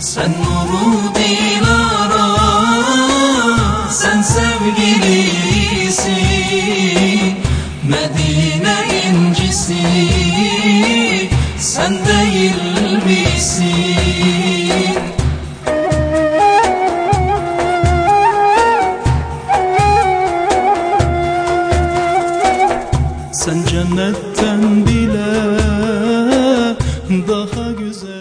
Sen nuru dilara Sen sevgilisi Medine incisi Sen değil misin? Sen cennetten bile daha güzel